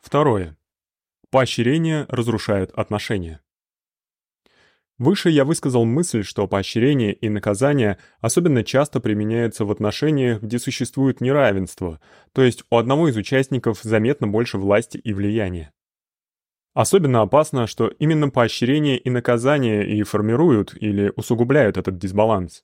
Второе. Поощрения разрушают отношения. Выше я высказал мысль, что поощрение и наказание особенно часто применяются в отношениях, где существует неравенство, то есть у одного из участников заметно больше власти и влияния. Особенно опасно, что именно поощрение и наказание и формируют или усугубляют этот дисбаланс.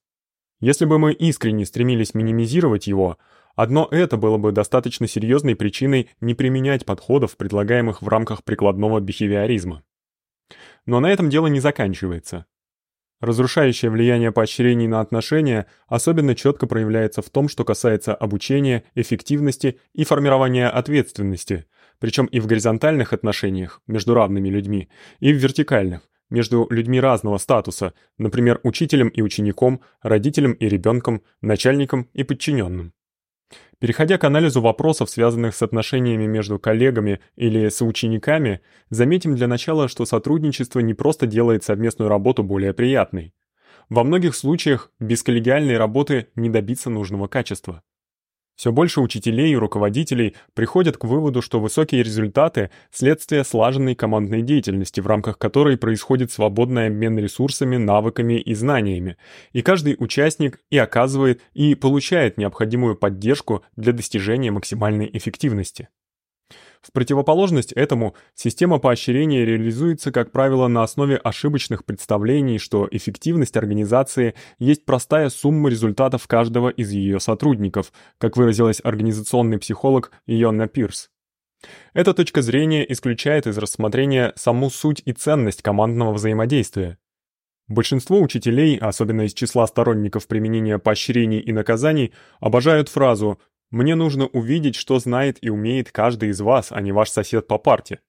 Если бы мы искренне стремились минимизировать его, одно это было бы достаточно серьезной причиной не применять подходов, предлагаемых в рамках прикладного бихевиоризма. Но на этом дело не заканчивается. Разрушающее влияние поощрений на отношения особенно четко проявляется в том, что касается обучения, эффективности и формирования ответственности, причем и в горизонтальных отношениях между равными людьми, и в вертикальных между людьми разного статуса, например, учителем и учеником, родителем и ребенком, начальником и подчиненным. Переходя к анализу вопросов, связанных с отношениями между коллегами или соучениками, заметим для начала, что сотрудничество не просто делает совместную работу более приятной. Во многих случаях без коллегиальной работы не добиться нужного качества. Все больше учителей и руководителей приходят к выводу, что высокие результаты следствие слаженной командной деятельности, в рамках которой происходит свободный обмен ресурсами, навыками и знаниями, и каждый участник и оказывает, и получает необходимую поддержку для достижения максимальной эффективности. В противоположность этому, система поощрения реализуется, как правило, на основе ошибочных представлений, что эффективность организации есть простая сумма результатов каждого из ее сотрудников, как выразилась организационный психолог Йонна Пирс. Эта точка зрения исключает из рассмотрения саму суть и ценность командного взаимодействия. Большинство учителей, особенно из числа сторонников применения поощрений и наказаний, обожают фразу мне нужно увидеть, что знает и умеет каждый из вас, а не ваш сосед по парте.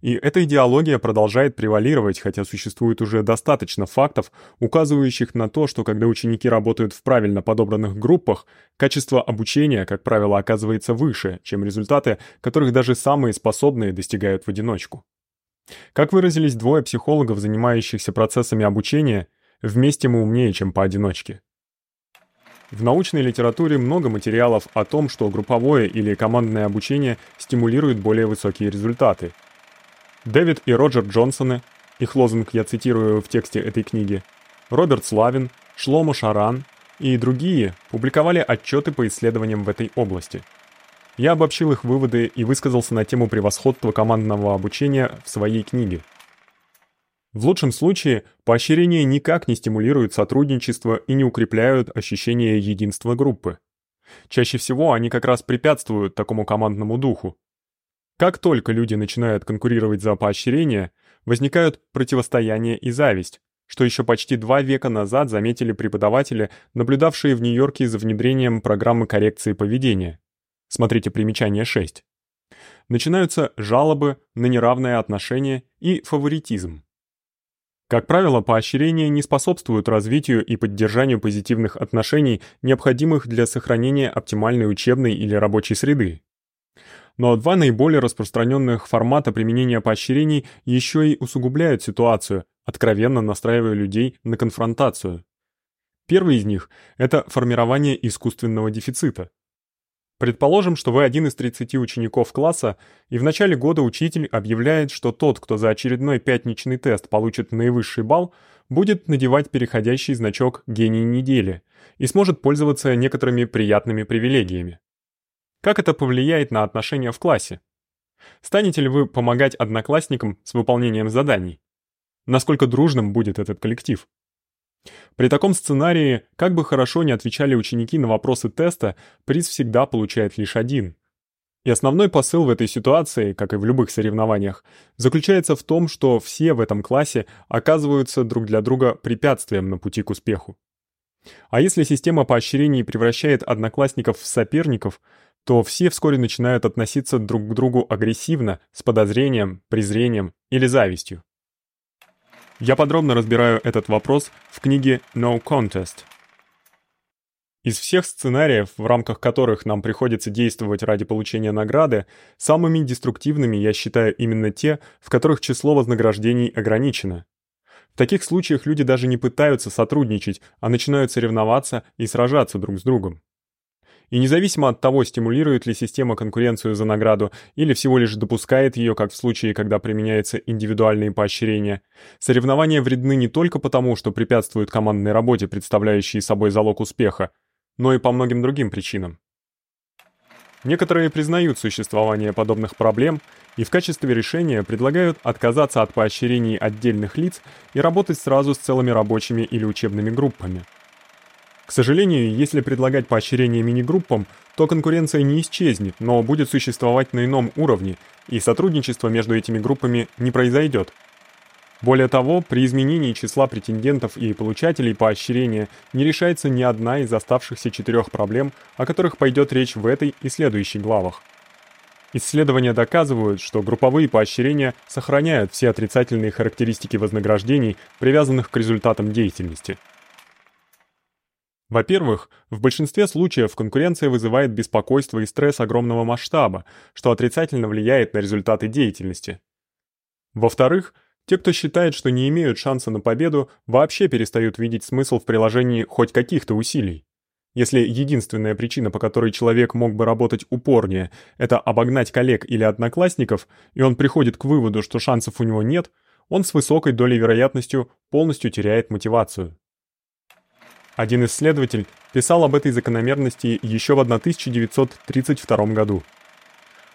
И эта идеология продолжает превалировать, хотя существует уже достаточно фактов, указывающих на то, что когда ученики работают в правильно подобранных группах, качество обучения, как правило, оказывается выше, чем результаты, которых даже самые способные достигают в одиночку. Как выразились двое психологов, занимающихся процессами обучения, вместе мы умнее, чем поодиночке. В научной литературе много материалов о том, что групповое или командное обучение стимулирует более высокие результаты. Дэвид и Роджер Джонсоны, их лозунг я цитирую в тексте этой книги, Роберт Славин, Шломо Шаран и другие публиковали отчеты по исследованиям в этой области. Я обобщил их выводы и высказался на тему превосходства командного обучения в своей книге. В лучшем случае поощрения никак не стимулируют сотрудничество и не укрепляют ощущение единства группы. Чаще всего они как раз препятствуют такому командному духу. Как только люди начинают конкурировать за поощрение, возникают противостояние и зависть, что еще почти два века назад заметили преподаватели, наблюдавшие в Нью-Йорке за внедрением программы коррекции поведения. Смотрите примечание 6. Начинаются жалобы на неравное отношение и фаворитизм. Как правило, поощрения не способствуют развитию и поддержанию позитивных отношений, необходимых для сохранения оптимальной учебной или рабочей среды. Но два наиболее распространенных формата применения поощрений еще и усугубляют ситуацию, откровенно настраивая людей на конфронтацию. Первый из них это формирование искусственного дефицита. Предположим, что вы один из 30 учеников класса, и в начале года учитель объявляет, что тот, кто за очередной пятничный тест получит наивысший балл, будет надевать переходящий значок «Гений недели» и сможет пользоваться некоторыми приятными привилегиями. Как это повлияет на отношения в классе? Станете ли вы помогать одноклассникам с выполнением заданий? Насколько дружным будет этот коллектив? При таком сценарии, как бы хорошо ни отвечали ученики на вопросы теста, приз всегда получает лишь один. И основной посыл в этой ситуации, как и в любых соревнованиях, заключается в том, что все в этом классе оказываются друг для друга препятствием на пути к успеху. А если система поощрений превращает одноклассников в соперников, то все вскоре начинают относиться друг к другу агрессивно, с подозрением, презрением или завистью. Я подробно разбираю этот вопрос в книге No Contest. Из всех сценариев, в рамках которых нам приходится действовать ради получения награды, самыми деструктивными я считаю именно те, в которых число вознаграждений ограничено. В таких случаях люди даже не пытаются сотрудничать, а начинают соревноваться и сражаться друг с другом. И независимо от того, стимулирует ли система конкуренцию за награду или всего лишь допускает её, как в случае, когда применяются индивидуальные поощрения, соревнования вредны не только потому, что препятствуют командной работе, представляющей собой залог успеха, но и по многим другим причинам. Некоторые признают существование подобных проблем и в качестве решения предлагают отказаться от поощрений отдельных лиц и работать сразу с целыми рабочими или учебными группами. К сожалению, если предлагать поощрение мини-группам, то конкуренция не исчезнет, но будет существовать на ином уровне, и сотрудничество между этими группами не произойдёт. Более того, при изменении числа претендентов и получателей поощрения не решается ни одна из оставшихся четырёх проблем, о которых пойдёт речь в этой и следующих главах. Исследования доказывают, что групповые поощрения сохраняют все отрицательные характеристики вознаграждений, привязанных к результатам деятельности. Во-первых, в большинстве случаев конкуренция вызывает беспокойство и стресс огромного масштаба, что отрицательно влияет на результаты деятельности. Во-вторых, те, кто считает, что не имеют шанса на победу, вообще перестают видеть смысл в приложении хоть каких-то усилий. Если единственная причина, по которой человек мог бы работать упорнее, это обогнать коллег или одноклассников, и он приходит к выводу, что шансов у него нет, он с высокой долей вероятностью полностью теряет мотивацию. Один исследователь писал об этой закономерности еще в 1932 году.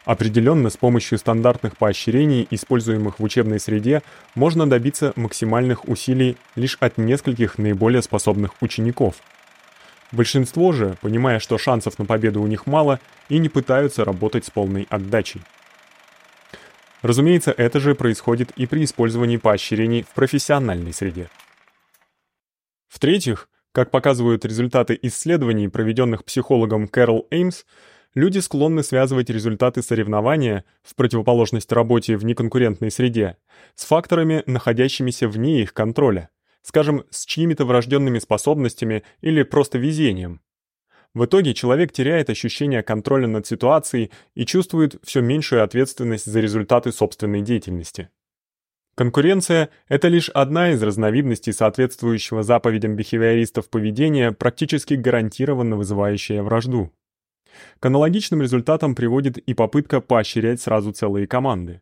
Определенно, с помощью стандартных поощрений, используемых в учебной среде, можно добиться максимальных усилий лишь от нескольких наиболее способных учеников. Большинство же, понимая, что шансов на победу у них мало, и не пытаются работать с полной отдачей. Разумеется, это же происходит и при использовании поощрений в профессиональной среде. В-третьих, как показывают результаты исследований, проведенных психологом Кэрол Эймс, люди склонны связывать результаты соревнования, в противоположность работе в неконкурентной среде, с факторами, находящимися вне их контроля, скажем, с чьими-то врожденными способностями или просто везением. В итоге человек теряет ощущение контроля над ситуацией и чувствует все меньшую ответственность за результаты собственной деятельности. Конкуренция это лишь одна из разновидностей соответствующего заповедям бихевиористов поведения, практически гарантированно вызывающая вражду. К аналогичным результатам приводит и попытка поощрять сразу целые команды.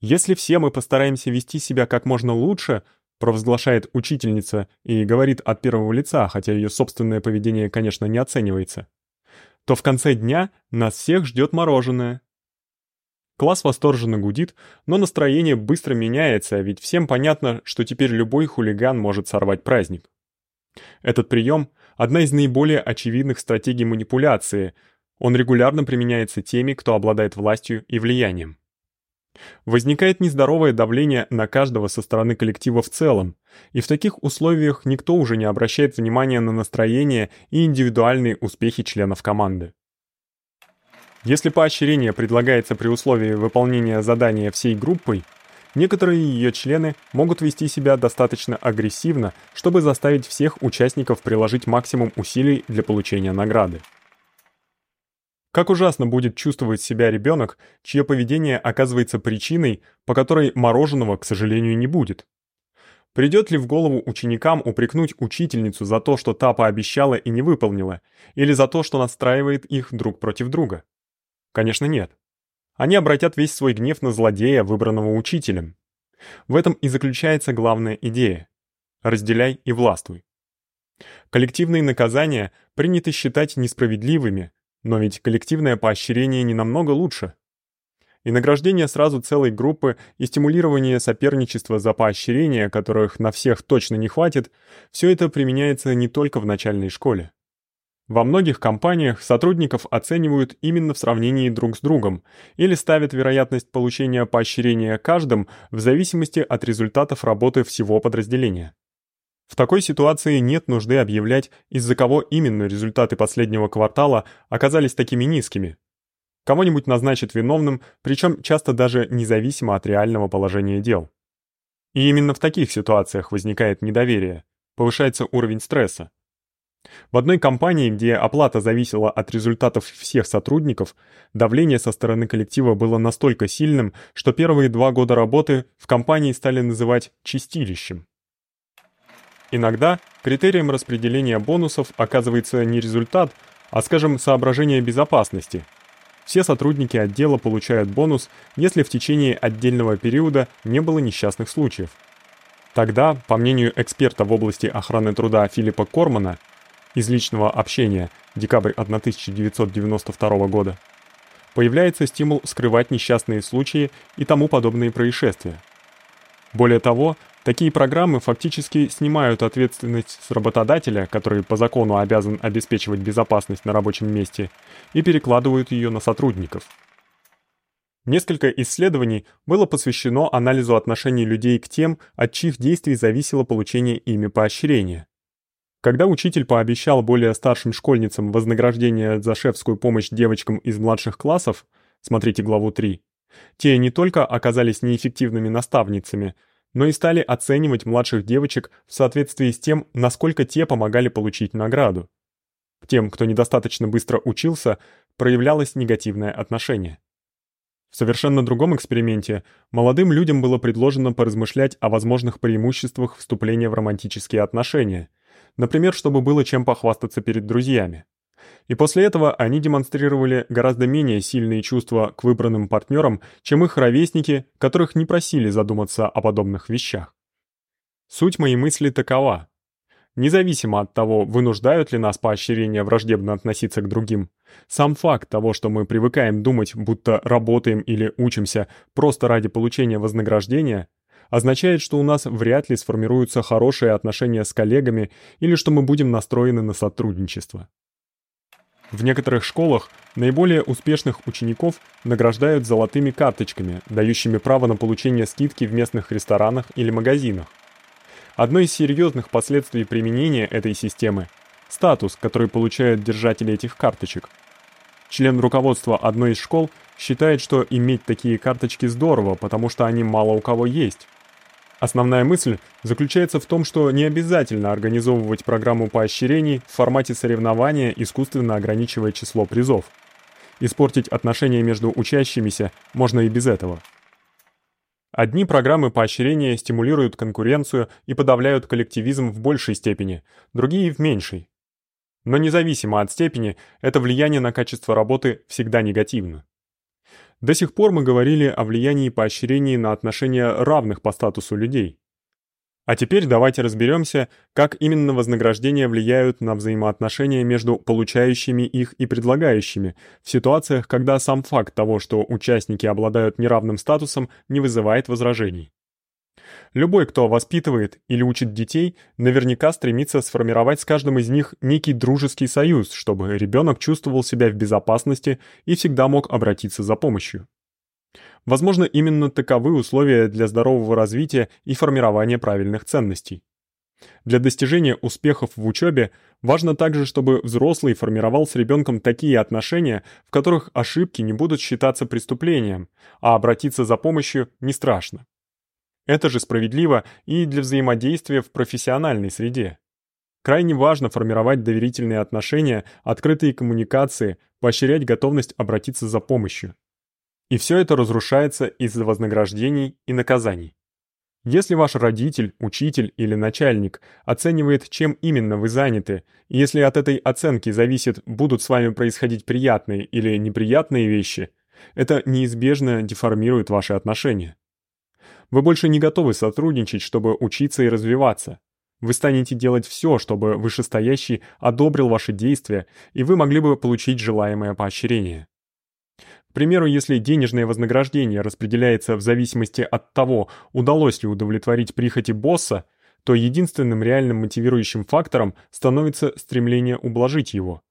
Если все мы постараемся вести себя как можно лучше, провозглашает учительница и говорит от первого лица, хотя её собственное поведение, конечно, не оценивается, то в конце дня нас всех ждёт мороженое, Класс восторженно гудит, но настроение быстро меняется, ведь всем понятно, что теперь любой хулиган может сорвать праздник. Этот прием – одна из наиболее очевидных стратегий манипуляции. Он регулярно применяется теми, кто обладает властью и влиянием. Возникает нездоровое давление на каждого со стороны коллектива в целом, и в таких условиях никто уже не обращает внимания на настроение и индивидуальные успехи членов команды. Если поощрение предлагается при условии выполнения задания всей группой, некоторые её члены могут вести себя достаточно агрессивно, чтобы заставить всех участников приложить максимум усилий для получения награды. Как ужасно будет чувствовать себя ребёнок, чье поведение оказывается причиной, по которой мороженого, к сожалению, не будет. Придёт ли в голову ученикам упрекнуть учительницу за то, что та пообещала и не выполнила, или за то, что настраивает их друг против друга? Конечно, нет. Они обратят весь свой гнев на злодея, выбранного учителем. В этом и заключается главная идея. Разделяй и властвуй. Коллективные наказания принято считать несправедливыми, но ведь коллективное поощрение не намного лучше. И награждение сразу целой группы и стимулирование соперничества за поощрения, которых на всех точно не хватит, всё это применяется не только в начальной школе. Во многих компаниях сотрудников оценивают именно в сравнении друг с другом или ставят вероятность получения поощрения каждым в зависимости от результатов работы всего подразделения. В такой ситуации нет нужды объявлять, из-за кого именно результаты последнего квартала оказались такими низкими. Кого-нибудь назначат виновным, причём часто даже независимо от реального положения дел. И именно в таких ситуациях возникает недоверие, повышается уровень стресса. В одной компании, где оплата зависела от результатов всех сотрудников, давление со стороны коллектива было настолько сильным, что первые два года работы в компании стали называть чистилищем. Иногда критерием распределения бонусов оказывается не результат, а, скажем, соображения безопасности. Все сотрудники отдела получают бонус, если в течение отдельного периода не было несчастных случаев. Тогда, по мнению эксперта в области охраны труда Филиппа Кормана из личного общения, декабрь 1992 года, появляется стимул скрывать несчастные случаи и тому подобные происшествия. Более того, такие программы фактически снимают ответственность с работодателя, который по закону обязан обеспечивать безопасность на рабочем месте, и перекладывают её на сотрудников. Несколько исследований было посвящено анализу отношений людей к тем, от чьих действий зависело получение ими поощрения. Когда учитель пообещал более старшим школьницам вознаграждение за шефскую помощь девочкам из младших классов, смотрите главу 3, те не только оказались неэффективными наставницами, но и стали оценивать младших девочек в соответствии с тем, насколько те помогали получить награду. К тем, кто недостаточно быстро учился, проявлялось негативное отношение. В совершенно другом эксперименте молодым людям было предложено поразмышлять о возможных преимуществах вступления в романтические отношения, например, чтобы было чем похвастаться перед друзьями. И после этого они демонстрировали гораздо менее сильные чувства к выбранным партнерам, чем их ровесники, которых не просили задуматься о подобных вещах. Суть моей мысли такова: Независимо от того, вынуждают ли нас поощрения враждебно относиться к другим, сам факт того, что мы привыкаем думать, будто работаем или учимся просто ради получения вознаграждения, означает, что у нас вряд ли сформируются хорошие отношения с коллегами или что мы будем настроены на сотрудничество. В некоторых школах наиболее успешных учеников награждают золотыми карточками, дающими право на получение скидки в местных ресторанах или магазинах. Одно из серьезных последствий применения этой системы статус, который получают держатели этих карточек. Член руководства одной из школ считает, что иметь такие карточки здорово, потому что они мало у кого есть. Основная мысль заключается в том, что не обязательно организовывать программу поощрений в формате соревнования, искусственно ограничивая число призов. Испортить отношения между учащимися можно и без этого. Одни программы поощрения стимулируют конкуренцию и подавляют коллективизм в большей степени, другие в меньшей. Но независимо от степени, это влияние на качество работы всегда негативно. До сих пор мы говорили о влиянии поощрений на отношения равных по статусу людей. А теперь давайте разберемся, как именно вознаграждения влияют на взаимоотношения между получающими их и предлагающими в ситуациях, когда сам факт того, что участники обладают неравным статусом, не вызывает возражений. Любой, кто воспитывает или учит детей, наверняка стремится сформировать с каждым из них некий дружеский союз, чтобы ребенок чувствовал себя в безопасности и всегда мог обратиться за помощью. Возможно, именно таковы условия для здорового развития и формирования правильных ценностей. Для достижения успехов в учебе важно также, чтобы взрослый формировал с ребенком такие отношения, в которых ошибки не будут считаться преступлением, а обратиться за помощью не страшно. Это же справедливо и для взаимодействия в профессиональной среде. Крайне важно формировать доверительные отношения, открытые коммуникации, поощрять готовность обратиться за помощью. И все это разрушается из-за вознаграждений и наказаний. Если ваш родитель, учитель или начальник оценивает, чем именно вы заняты, и если от этой оценки зависит, будут с вами происходить приятные или неприятные вещи, это неизбежно деформирует ваши отношения. Вы больше не готовы сотрудничать, чтобы учиться и развиваться. Вы станете делать всё, чтобы вышестоящий одобрил ваши действия, и вы могли бы получить желаемое поощрение. К примеру, если денежное вознаграждение распределяется в зависимости от того, удалось ли удовлетворить прихоти босса, то единственным реальным мотивирующим фактором становится стремление ублажить его.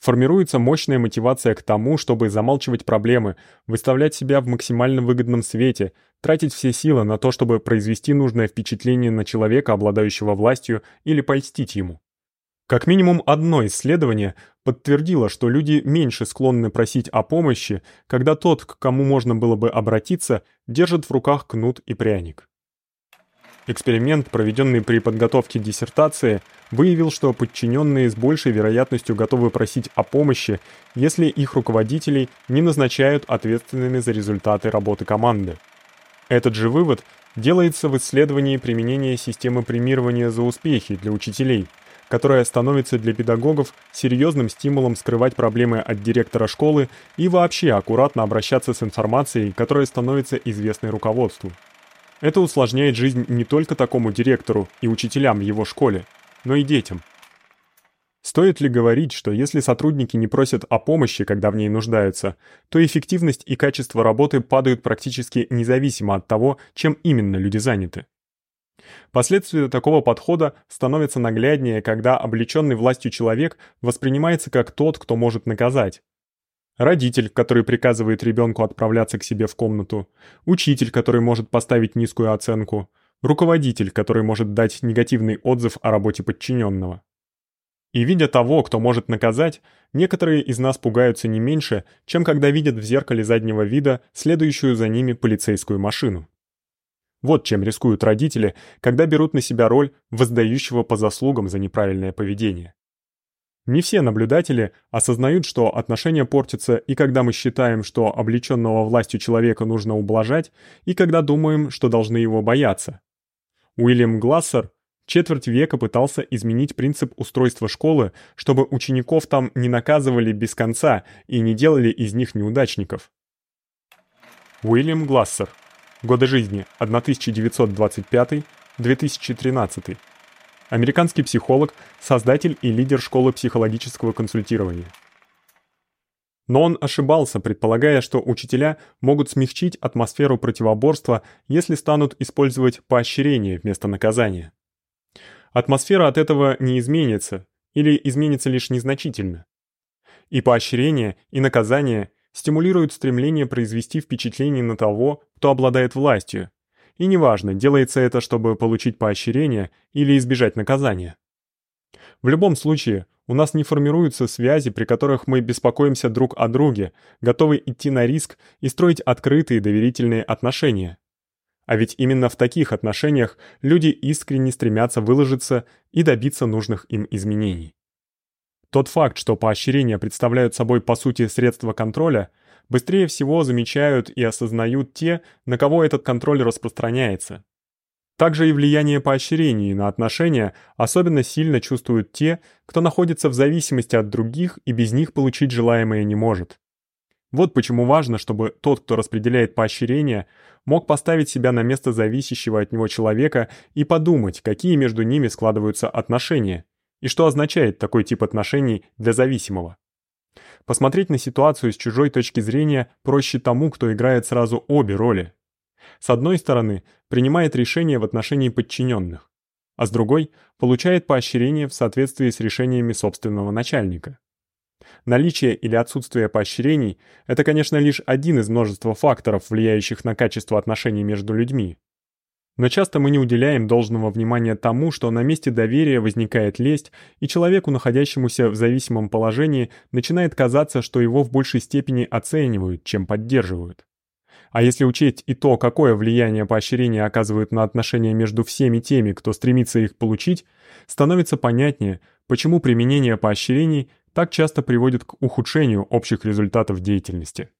Формируется мощная мотивация к тому, чтобы замалчивать проблемы, выставлять себя в максимально выгодном свете, тратить все силы на то, чтобы произвести нужное впечатление на человека, обладающего властью, или польстить ему. Как минимум одно исследование подтвердило, что люди меньше склонны просить о помощи, когда тот, к кому можно было бы обратиться, держит в руках кнут и пряник. Эксперимент, проведенный при подготовке диссертации, выявил, что подчиненные с большей вероятностью готовы просить о помощи, если их руководителей не назначают ответственными за результаты работы команды. Этот же вывод делается в исследовании применения системы премирования за успехи для учителей, которая становится для педагогов серьезным стимулом скрывать проблемы от директора школы и вообще аккуратно обращаться с информацией, которая становится известной руководству. Это усложняет жизнь не только такому директору и учителям в его школе, но и детям. Стоит ли говорить, что если сотрудники не просят о помощи, когда в ней нуждаются, то эффективность и качество работы падают практически независимо от того, чем именно люди заняты? Последствия такого подхода становятся нагляднее, когда облечённый властью человек воспринимается как тот, кто может наказать. Родитель, который приказывает ребёнку отправляться к себе в комнату, учитель, который может поставить низкую оценку, руководитель, который может дать негативный отзыв о работе подчинённого. И видя того, кто может наказать, некоторые из нас пугаются не меньше, чем когда видят в зеркале заднего вида следующую за ними полицейскую машину. Вот чем рискуют родители, когда берут на себя роль воздающего по заслугам за неправильное поведение. Не все наблюдатели осознают, что отношения портятся и когда мы считаем, что облечённого властью человека нужно ублажать, и когда думаем, что должны его бояться. Уильям Глассер четверть века пытался изменить принцип устройства школы, чтобы учеников там не наказывали без конца и не делали из них неудачников. Уильям Глассер. Годы жизни 1925-2013. Американский психолог, создатель и лидер школы психологического консультирования. Но он ошибался, предполагая, что учителя могут смягчить атмосферу противоборства, если станут использовать поощрение вместо наказания. Атмосфера от этого не изменится или изменится лишь незначительно. И поощрение, и наказание стимулируют стремление произвести впечатление на того, кто обладает властью. И неважно, делается это, чтобы получить поощрение или избежать наказания. В любом случае, у нас не формируются связи, при которых мы беспокоимся друг о друге, готовы идти на риск и строить открытые доверительные отношения. А ведь именно в таких отношениях люди искренне стремятся выложиться и добиться нужных им изменений. Тот факт, что поощрения представляют собой по сути средство контроля, быстрее всего замечают и осознают те, на кого этот контроль распространяется. Также и влияние поощрений на отношения особенно сильно чувствуют те, кто находится в зависимости от других и без них получить желаемое не может. Вот почему важно, чтобы тот, кто распределяет поощрения, мог поставить себя на место зависящего от него человека и подумать, какие между ними складываются отношения и что означает такой тип отношений для зависимого. Посмотреть на ситуацию с чужой точки зрения проще тому, кто играет сразу обе роли. С одной стороны, принимает решения в отношении подчиненных, а с другой получает поощрение в соответствии с решениями собственного начальника. Наличие или отсутствие поощрений это, конечно, лишь один из множества факторов, влияющих на качество отношений между людьми. Но часто мы не уделяем должного внимания тому, что на месте доверия возникает лесть, и человеку, находящемуся в зависимом положении, начинает казаться, что его в большей степени оценивают, чем поддерживают. А если учесть и то, какое влияние поощрения оказывают на отношения между всеми теми, кто стремится их получить, становится понятнее, почему применение поощрений так часто приводит к ухудшению общих результатов деятельности.